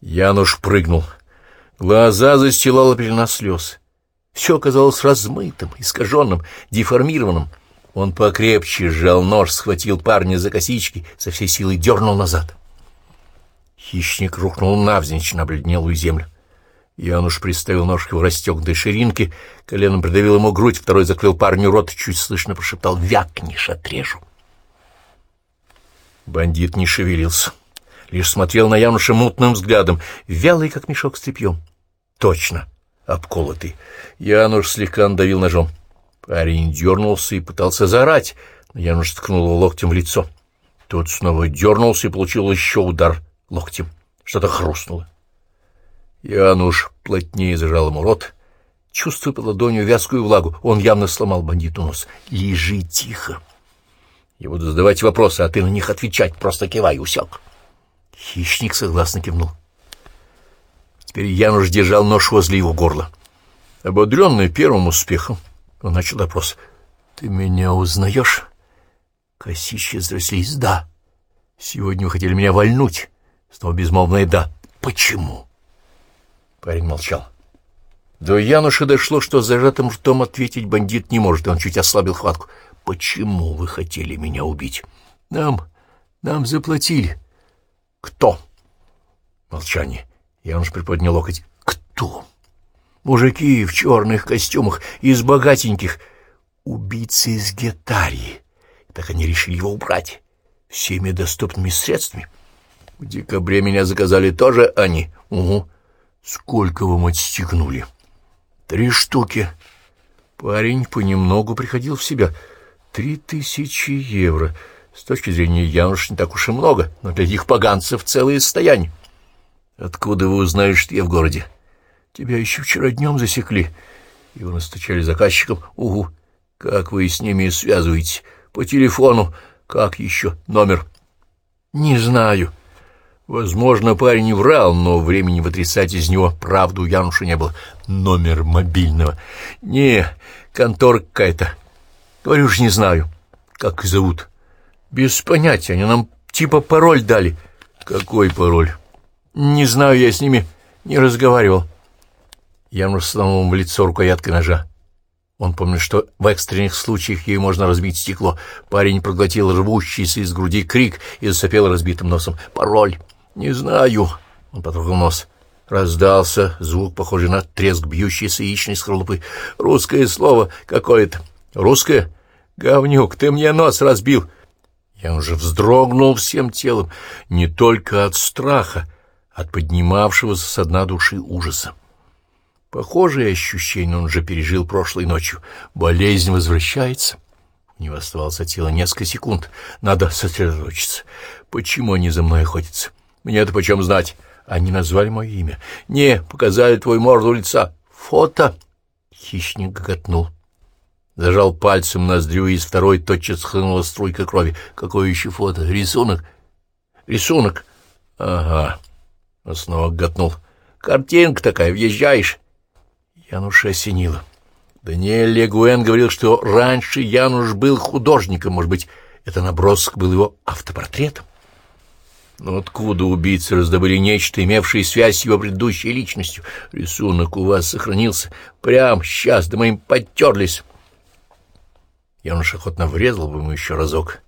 Януш прыгнул. Глаза застилала пелена слез. Все казалось размытым, искаженным, деформированным. Он покрепче сжал нож, схватил парня за косички, со всей силой дернул назад. Хищник рухнул навзничь на обледнелую землю. Януш приставил ножки в расстегнутой ширинке, коленом придавил ему грудь, второй закрыл парню рот чуть слышно прошептал «Вякнешь, отрежу». Бандит не шевелился, лишь смотрел на Януша мутным взглядом, вялый, как мешок с тряпьем. Точно, обколотый. Януш слегка надавил ножом. Парень дернулся и пытался заорать, но Януш ткнул его локтем в лицо. Тот снова дернулся и получил еще удар локтем. Что-то хрустнуло. Януш плотнее зажал ему рот, чувствуя под ладонью вязкую влагу. Он явно сломал бандиту нос. «Лежи тихо!» Я буду задавать вопросы, а ты на них отвечать. Просто кивай, усек. Хищник согласно кивнул. Теперь Януш держал нож возле его горла. Ободренный первым успехом, он начал допрос. — Ты меня узнаешь? Косички взрослись. — Да. Сегодня вы хотели меня вольнуть. Снова безмолвное «да». Почему? Парень молчал. До Януша дошло, что зажатым ртом ответить бандит не может, он чуть ослабил хватку. Почему вы хотели меня убить? Нам... нам заплатили. Кто? Молчание. Я уж приподнял локоть. Кто? Мужики в черных костюмах, из богатеньких. Убийцы из Гетарии. Так они решили его убрать. Всеми доступными средствами. В декабре меня заказали тоже они. Угу. Сколько вам отстегнули? Три штуки. Парень понемногу приходил в себя. Три тысячи евро. С точки зрения Януш не так уж и много, но для этих поганцев целое состояние. Откуда вы узнаете, что я в городе? Тебя еще вчера днем засекли. Его настучали заказчиком. Угу. Как вы с ними связываетесь? По телефону. Как еще? Номер? Не знаю. Возможно, парень врал, но времени вытрясать из него правду Януша не было. Номер мобильного. Не, контор какая-то. Говорю ж, не знаю, как зовут. Без понятия, они нам типа пароль дали. Какой пароль? Не знаю, я с ними не разговаривал. Я снова в лицо рукояткой ножа. Он помнит, что в экстренных случаях ей можно разбить стекло. Парень проглотил рвущийся из груди крик и засопел разбитым носом. «Пароль!» «Не знаю!» Он потрогал нос. Раздался звук, похожий на треск бьющейся яичной скорлупы. «Русское слово какое-то!» «Русское? Говнюк, ты мне нос разбил!» Я уже вздрогнул всем телом, не только от страха, от поднимавшегося со дна души ужаса. Похожие ощущения он уже пережил прошлой ночью. Болезнь возвращается. У него оставалось от тела несколько секунд. Надо сосредоточиться. Почему они за мной охотятся? Мне-то почем знать? Они назвали мое имя. Не, показали твой морду лица. Фото. Хищник гоготнул. Зажал пальцем ноздрю, и из второй тотчас хлынула струйка крови. Какое еще фото? Рисунок? Рисунок? Ага. Он снова готнул. Картинка такая, въезжаешь. Януша осенила. Даниэль Легуэн говорил, что раньше Януш был художником. Может быть, это набросок был его автопортретом? Но откуда убийцы раздобыли нечто, имевшее связь с его предыдущей личностью? Рисунок у вас сохранился. Прям сейчас, да мы им подтерлись. Януш охотно врезал бы ему еще разок,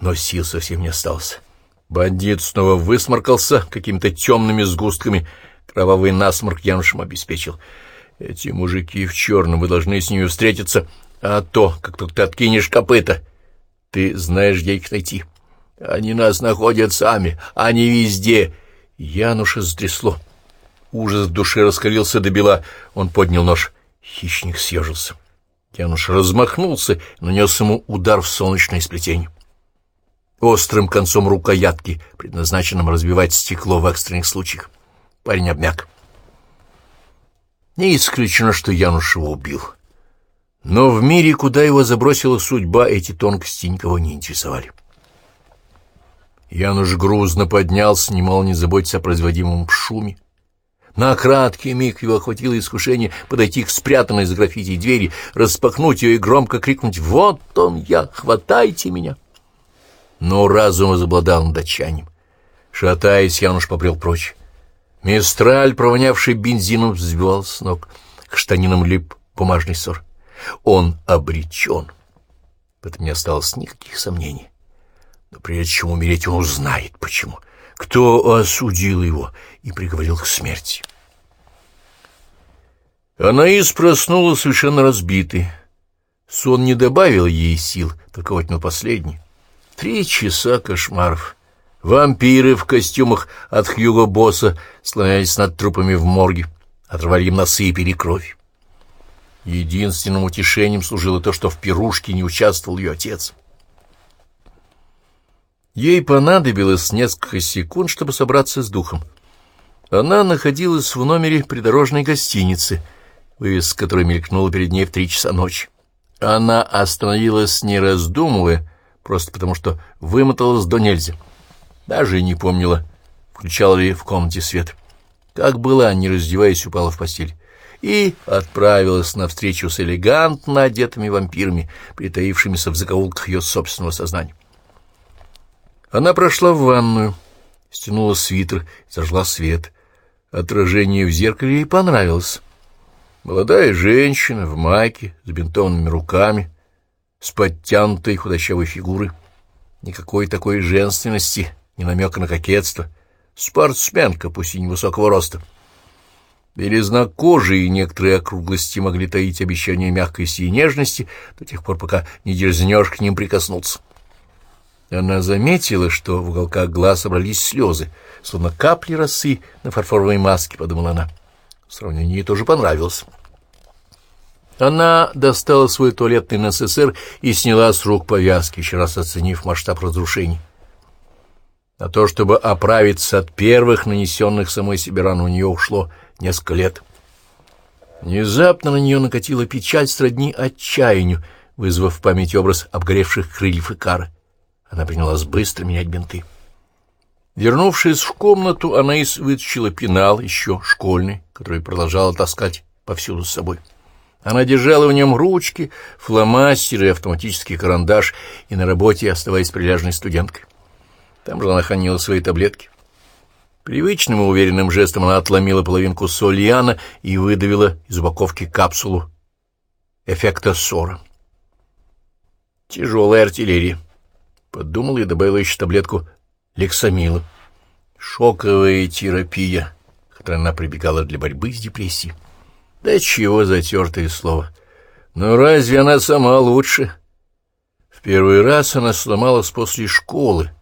но сил совсем не осталось. Бандит снова высморкался какими-то темными сгустками. Кровавый насморк Янушем обеспечил. Эти мужики в черном, вы должны с ними встретиться, а то, как только ты откинешь копыта, ты знаешь, где их найти. Они нас находят сами, они везде. Януша затрясло. Ужас в душе раскалился до бела. Он поднял нож. Хищник съежился. Януш размахнулся, нанес ему удар в солнечное сплетение. Острым концом рукоятки, предназначенным разбивать стекло в экстренных случаях. Парень обмяк. Не исключено, что Януш его убил. Но в мире, куда его забросила судьба, эти тонкости никого не интересовали. Януш грузно поднялся, немало не заботясь о производимом шуме. На краткий миг его охватило искушение подойти к спрятанной за граффити двери, распахнуть ее и громко крикнуть «Вот он я! Хватайте меня!» Но разум возобладал над отчаянием. Шатаясь, Януш побрел прочь. Мистраль, провонявший бензином, взбивал с ног. К штанинам лип бумажный ссор. Он обречен. В этом не осталось никаких сомнений. Но прежде чем умереть, он узнает, почему. Кто осудил его и приговорил к смерти. Анаис проснулась совершенно разбитой. Сон не добавил ей сил, только на последний. Три часа кошмаров. Вампиры в костюмах от Хьюго Босса слонялись над трупами в морге, отрывали им носы и пили кровь. Единственным утешением служило то, что в пирушке не участвовал ее отец. Ей понадобилось несколько секунд, чтобы собраться с духом. Она находилась в номере придорожной гостиницы, вывеска которой мелькнула перед ней в три часа ночи. Она остановилась, не раздумывая, просто потому что вымоталась до нельзя. Даже и не помнила, включала ли в комнате свет. Как была, не раздеваясь, упала в постель. И отправилась навстречу с элегантно одетыми вампирами, притаившимися в закоулках ее собственного сознания. Она прошла в ванную, стянула свитер, зажгла свет. Отражение в зеркале ей понравилось. Молодая женщина в майке, с бинтованными руками, с подтянутой худощавой фигурой. Никакой такой женственности, ни намека на кокетство. Спортсменка, пусть и невысокого роста. Белизна кожи и некоторые округлости могли таить обещание мягкости и нежности до тех пор, пока не дерзнешь к ним прикоснуться. Она заметила, что в уголках глаз собрались слезы, словно капли росы на фарфоровой маске, — подумала она. Сравнение ей тоже понравилось. Она достала свой туалетный НССР и сняла с рук повязки, еще раз оценив масштаб разрушений. На то, чтобы оправиться от первых нанесенных самой себе ран, у нее ушло несколько лет. Внезапно на нее накатила печаль сродни отчаянию, вызвав в памяти образ обгоревших крыльев и кары. Она принялась быстро менять бинты. Вернувшись в комнату, она и вытащила пенал, еще школьный, который продолжала таскать повсюду с собой. Она держала в нем ручки, фломастеры, автоматический карандаш и на работе оставаясь прилежной студенткой. Там же она хранила свои таблетки. Привычным и уверенным жестом она отломила половинку сольяна и выдавила из упаковки капсулу эффекта ссора. Тяжелая артиллерия. Подумала и добавила еще таблетку лексамила. Шоковая терапия, которой она прибегала для борьбы с депрессией. Да чего затертое слово. Но разве она сама лучше? В первый раз она сломалась после школы,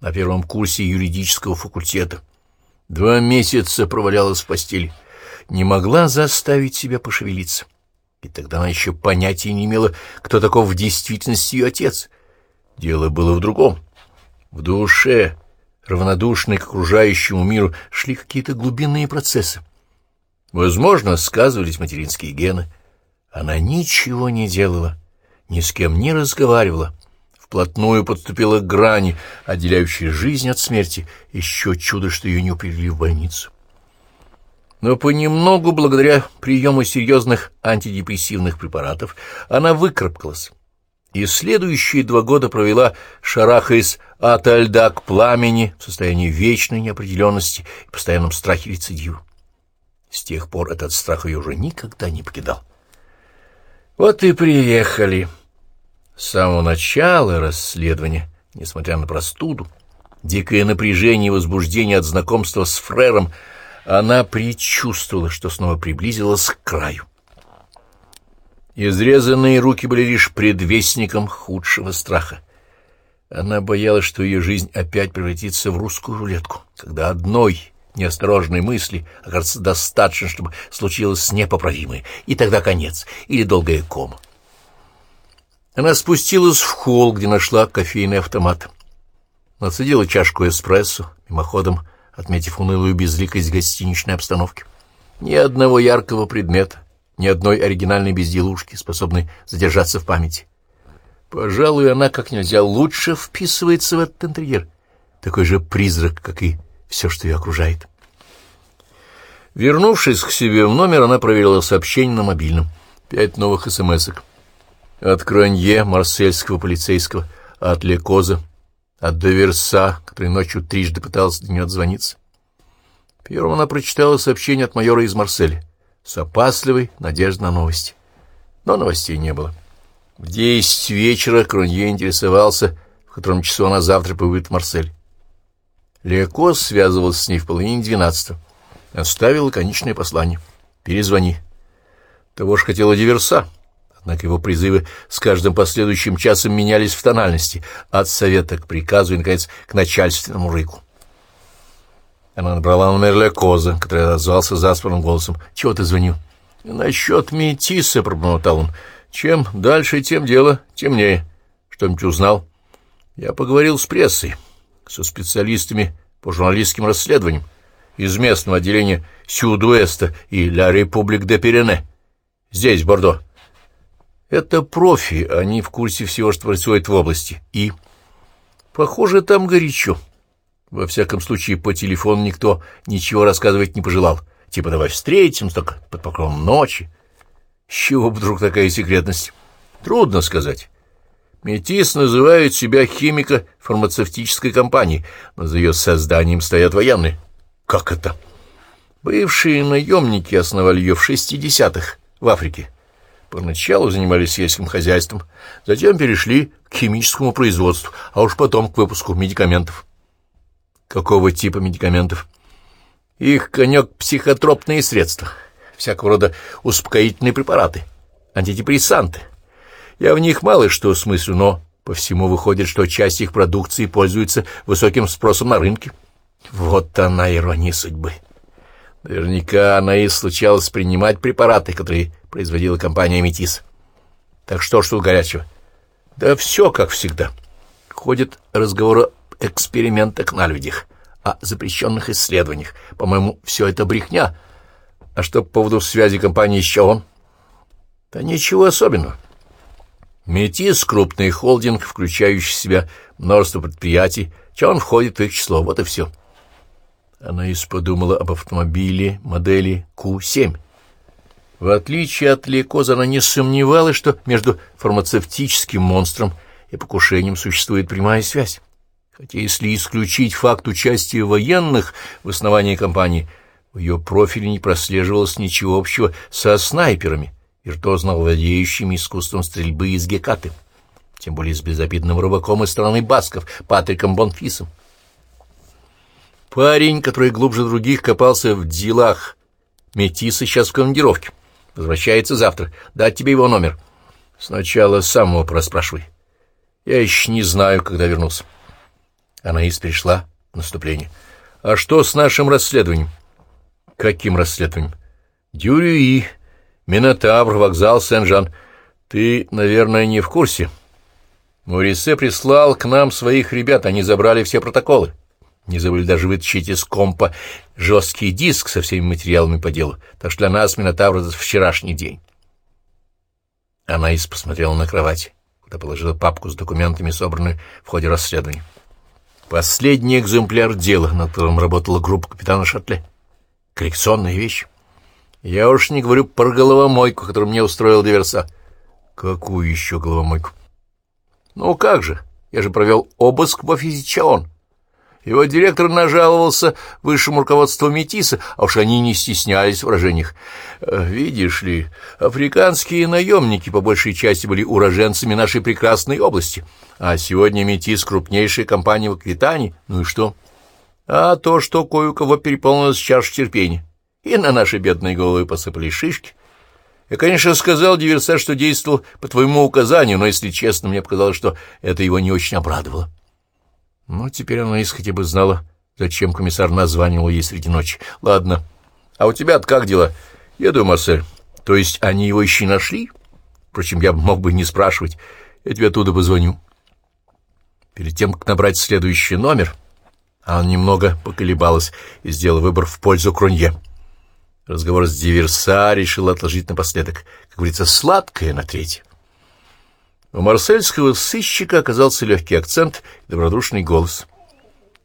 на первом курсе юридического факультета. Два месяца провалялась в постели, не могла заставить себя пошевелиться. И тогда она еще понятия не имела, кто таков в действительности ее отец. Дело было в другом. В душе, равнодушной к окружающему миру, шли какие-то глубинные процессы. Возможно, сказывались материнские гены. Она ничего не делала, ни с кем не разговаривала, вплотную подступила к грани, отделяющей жизнь от смерти. Еще чудо, что ее не упрягли в больницу. Но понемногу, благодаря приему серьезных антидепрессивных препаратов, она выкарабкалась. И следующие два года провела, шарахаясь от льда к пламени, в состоянии вечной неопределенности и постоянном страхе рецидива. С тех пор этот страх ее уже никогда не покидал. Вот и приехали. С самого начала расследования, несмотря на простуду, дикое напряжение и возбуждение от знакомства с Фрером, она предчувствовала, что снова приблизилась к краю. Изрезанные руки были лишь предвестником худшего страха. Она боялась, что ее жизнь опять превратится в русскую рулетку, когда одной неосторожной мысли окажется достаточно, чтобы случилось непоправимое, и тогда конец, или долгая кома. Она спустилась в холл, где нашла кофейный автомат. Нацедила чашку эспрессо, мимоходом отметив унылую безликость гостиничной обстановки. Ни одного яркого предмета, ни одной оригинальной безделушки, способной задержаться в памяти. Пожалуй, она как нельзя лучше вписывается в этот интерьер. Такой же призрак, как и все, что ее окружает. Вернувшись к себе в номер, она проверила сообщение на мобильном. Пять новых смс-ок. От Кранье, марсельского полицейского, от Лекоза, от Доверса, который ночью трижды пытался до нее отзвониться. Первым она прочитала сообщение от майора из Марселя с опасливой надеждой на новости. Но новостей не было. В десять вечера Кронье интересовался, в котором часу она завтра побывает в Марсель. Лекос связывался с ней в половине двенадцатого. Оставил лаконичное послание. «Перезвони». Того ж хотела диверса. Однако его призывы с каждым последующим часом менялись в тональности, от совета к приказу и, наконец, к начальственному рыку. Она набрала номер Лекоза, который отозвался заспанным голосом. «Чего ты звонил?» «Насчет метиса», — пробормотал он. «Чем дальше, тем дело темнее. Что-нибудь узнал?» «Я поговорил с прессой, со специалистами по журналистским расследованиям из местного отделения Сюд-Уэста и Ля Републик де Перене. Здесь, Бордо. Это профи, они в курсе всего, что происходит в области. И, похоже, там горячо». Во всяком случае, по телефону никто ничего рассказывать не пожелал. Типа давай встретимся, только под покровом ночи. С чего вдруг такая секретность? Трудно сказать. Метис называет себя химико-фармацевтической компанией, но за ее созданием стоят военные. Как это? Бывшие наемники основали ее в шестидесятых в Африке. Поначалу занимались сельским хозяйством, затем перешли к химическому производству, а уж потом к выпуску медикаментов. Какого типа медикаментов? Их конек — психотропные средства, всякого рода успокоительные препараты, антидепрессанты. Я в них мало что смыслю, но по всему выходит, что часть их продукции пользуется высоким спросом на рынке. Вот она ирония судьбы. Наверняка она и случалось принимать препараты, которые производила компания «Метис». Так что тут горячего? Да все как всегда. Ходят разговоры экспериментах на людях, о запрещенных исследованиях. По-моему, все это брехня. А что по поводу связи компании с ЧАОН? Да ничего особенного. Метис — крупный холдинг, включающий в себя множество предприятий. ЧАОН входит в их число, вот и все. Она исподумала об автомобиле модели Q7. В отличие от Лекоза, она не сомневалась, что между фармацевтическим монстром и покушением существует прямая связь. Хотя если исключить факт участия военных в основании компании, в ее профиле не прослеживалось ничего общего со снайперами, виртуозно владеющими искусством стрельбы из гекаты, тем более с безобидным рыбаком из страны Басков, Патриком Бонфисом. Парень, который глубже других копался в делах Метиса, сейчас в командировке. Возвращается завтра. Дать тебе его номер. Сначала сам его проспрашивай. Я еще не знаю, когда вернулся. Анаис перешла в наступление. «А что с нашим расследованием?» «Каким расследованием?» «Дюрюи, Минотавр, вокзал Сен-Жан. Ты, наверное, не в курсе?» Морисе прислал к нам своих ребят, они забрали все протоколы. Не забыли даже вытащить из компа жесткий диск со всеми материалами по делу, так что для нас Минотавр — это вчерашний день. Анаис посмотрела на кровать, куда положила папку с документами, собранными в ходе расследования. Последний экземпляр дела, над которым работала группа капитана Шатле. Коллекционная вещь. Я уж не говорю про головомойку, которую мне устроил диверса. Какую еще головомойку? Ну как же, я же провел обыск в офисе Чаон. Его директор нажаловался высшему руководству Метиса, а уж они не стеснялись в выражениях. Э, видишь ли, африканские наемники по большей части были уроженцами нашей прекрасной области, а сегодня Метис — крупнейшая компания в Аквитании. Ну и что? А то, что кое-у-кого переполнилась чаша терпения, и на наши бедные головы посыпались шишки. Я, конечно, сказал диверсат, что действовал по твоему указанию, но, если честно, мне показалось, что это его не очень обрадовало. Ну, теперь она хотя бы знала, зачем комиссар названивал ей среди ночи. Ладно. А у тебя как дела? Еду, Марсель. То есть они его еще нашли? Впрочем, я мог бы не спрашивать. Я тебе оттуда позвоню. Перед тем, как набрать следующий номер, она немного поколебалась и сделала выбор в пользу Кронье. Разговор с диверса решил отложить напоследок, как говорится, сладкое на третье. У марсельского сыщика оказался легкий акцент и добродушный голос.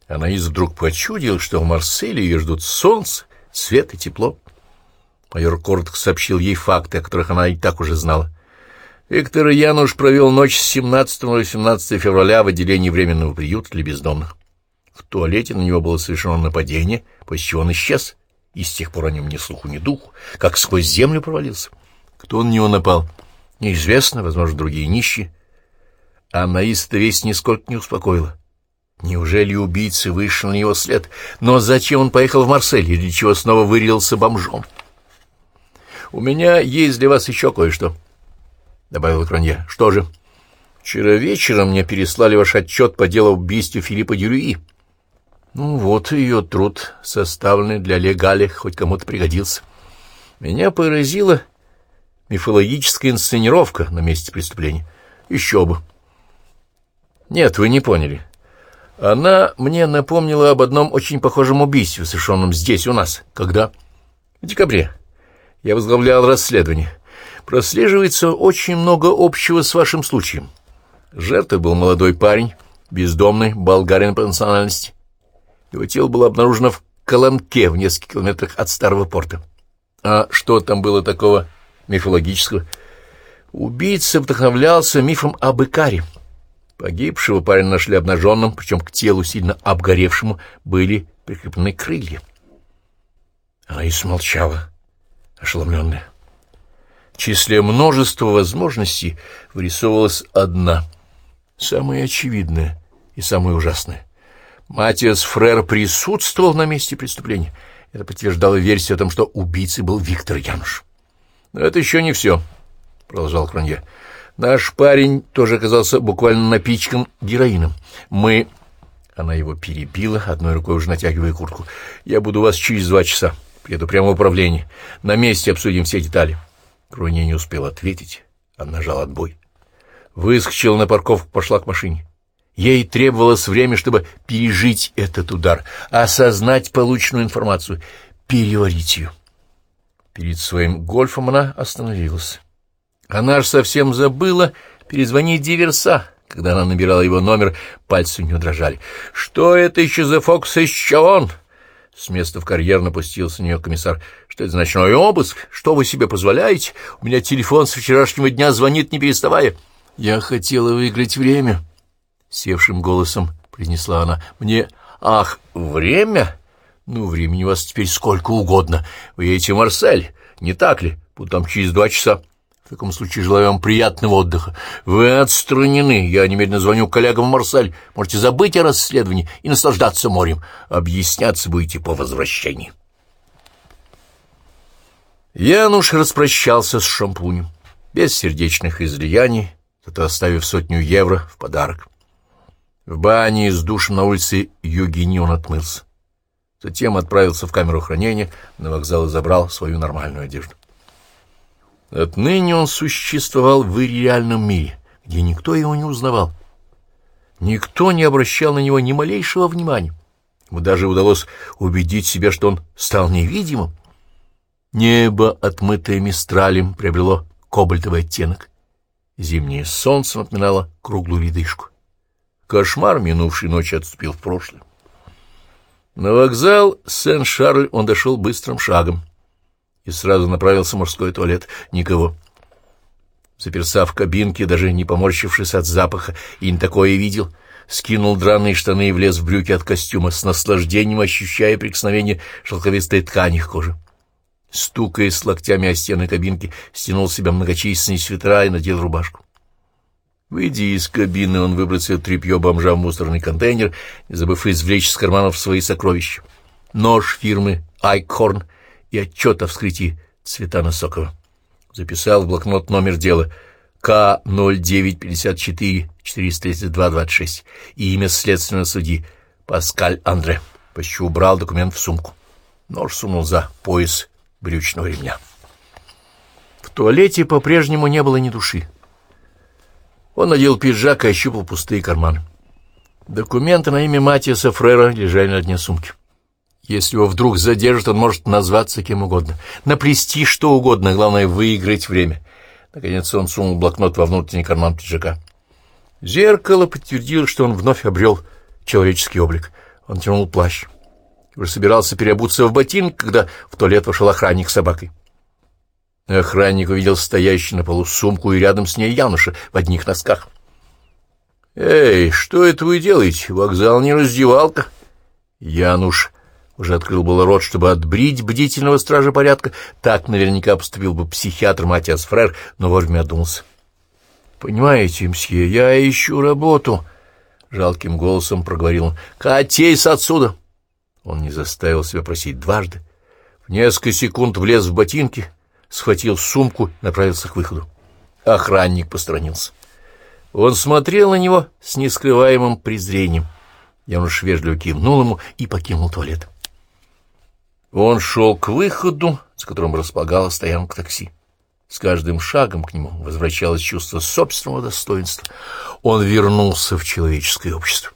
Анаис вдруг почудил, что в Марселе ее ждут солнце, свет и тепло. Майор коротко сообщил ей факты, о которых она и так уже знала. Виктор Януш провел ночь с 17 на 18 февраля в отделении временного приюта для бездомных. В туалете на него было совершено нападение, после чего он исчез, и с тех пор о нем ни слуху, ни духу, как сквозь землю провалился. Кто на него напал? Неизвестно, возможно, другие нищие. А Наиста весь нисколько не успокоила. Неужели убийца вышел на его след? Но зачем он поехал в Марсель, и для чего снова вырядился бомжом? — У меня есть для вас еще кое-что, — добавил Кронье. — Что же? — Вчера вечером мне переслали ваш отчет по делу убийства Филиппа Дюрюи. Ну вот ее труд, составленный для легали, хоть кому-то пригодился. Меня поразила мифологическая инсценировка на месте преступления. Еще бы. Нет, вы не поняли. Она мне напомнила об одном очень похожем убийстве, совершенном здесь, у нас. Когда? В декабре. Я возглавлял расследование. Прослеживается очень много общего с вашим случаем. Жертвой был молодой парень, бездомный, болгарин по национальности. Его тело было обнаружено в Коломке, в нескольких километрах от старого порта. А что там было такого мифологического? Убийца вдохновлялся мифом об Икаре. Погибшего парня нашли обнаженным, причем к телу, сильно обгоревшему, были прикреплены крылья. Она и смолчала, ошеломленная. В числе множества возможностей вырисовывалась одна, самая очевидная и самая ужасная. Матиас Фрер присутствовал на месте преступления. Это подтверждало версию о том, что убийцей был Виктор Януш. «Но это еще не все», — продолжал Кронье. «Наш парень тоже оказался буквально напичкан героином. Мы...» Она его перебила, одной рукой уже натягивая куртку. «Я буду у вас через два часа. Приеду прямо в управление. На месте обсудим все детали». Кронье не успел ответить. Она нажал отбой. Выскочила на парковку, пошла к машине. Ей требовалось время, чтобы пережить этот удар, осознать полученную информацию, переварить ее. Перед своим гольфом она остановилась. Она ж совсем забыла перезвонить диверса. Когда она набирала его номер, пальцы у нее дрожали. «Что это еще за фокус из чего С места в карьер напустился на нее комиссар. «Что это за ночной обыск? Что вы себе позволяете? У меня телефон с вчерашнего дня звонит, не переставая». «Я хотела выиграть время», — севшим голосом произнесла она. — Мне... Ах, время? Ну, времени у вас теперь сколько угодно. Вы едете в Марсель, не так ли? Буду там через два часа. В таком случае желаю вам приятного отдыха. Вы отстранены. Я немедленно звоню коллегам в Марсель. Можете забыть о расследовании и наслаждаться морем. Объясняться будете по возвращении. Януш распрощался с шампунем, без сердечных излияний, зато оставив сотню евро в подарок. В бане с душем на улице Югини он отмылся. Затем отправился в камеру хранения, на вокзал и забрал свою нормальную одежду. Отныне он существовал в реальном мире, где никто его не узнавал. Никто не обращал на него ни малейшего внимания. Ему даже удалось убедить себя, что он стал невидимым. Небо, отмытое мистралем, приобрело кобальтовый оттенок. Зимнее солнце напоминало круглую ледышку. Кошмар минувшей ночи отступил в прошлое. На вокзал Сен-Шарль он дошел быстрым шагом и сразу направился в мужской туалет. Никого. Заперся в кабинке, даже не поморщившись от запаха, и не такое видел, скинул драные штаны и влез в брюки от костюма, с наслаждением ощущая прикосновение шелковистой ткани к коже. Стукая с локтями о стены кабинки, стянул себя многочисленные свитера и надел рубашку. Выйдя из кабины, он выбросил тряпье бомжа в мусорный контейнер, не забыв извлечь из карманов свои сокровища. Нож фирмы «Айкхорн» и отчет о вскрытии Цветана Сокова. Записал в блокнот номер дела К-0954-432-26 и имя следственного судьи Паскаль Андре, почти убрал документ в сумку. Нож сунул за пояс брючного ремня. В туалете по-прежнему не было ни души. Он надел пиджак и ощупал пустые карманы. Документы на имя Матиаса Фрера лежали на дне сумки. Если его вдруг задержат, он может назваться кем угодно, наплести что угодно, главное — выиграть время. Наконец он сунул блокнот во внутренний карман пиджака. Зеркало подтвердило, что он вновь обрел человеческий облик. Он тянул плащ. Уже собирался переобуться в ботинок, когда в туалет вошел охранник с собакой. Охранник увидел стоящую на полу сумку и рядом с ней Януша в одних носках. «Эй, что это вы делаете? Вокзал не раздевалка. Януш уже открыл было рот, чтобы отбрить бдительного стража порядка. Так наверняка поступил бы психиатр Матиас Фрер, но вовремя одумался. — Понимаете, мсье, я ищу работу, — жалким голосом проговорил он. — Катись отсюда! Он не заставил себя просить дважды. В несколько секунд влез в ботинки, схватил сумку направился к выходу. Охранник посторонился. Он смотрел на него с нескрываемым презрением. Я уж вежливо кивнул ему и покинул туалет. Он шел к выходу, с которым располагала стоянка такси. С каждым шагом к нему возвращалось чувство собственного достоинства. Он вернулся в человеческое общество.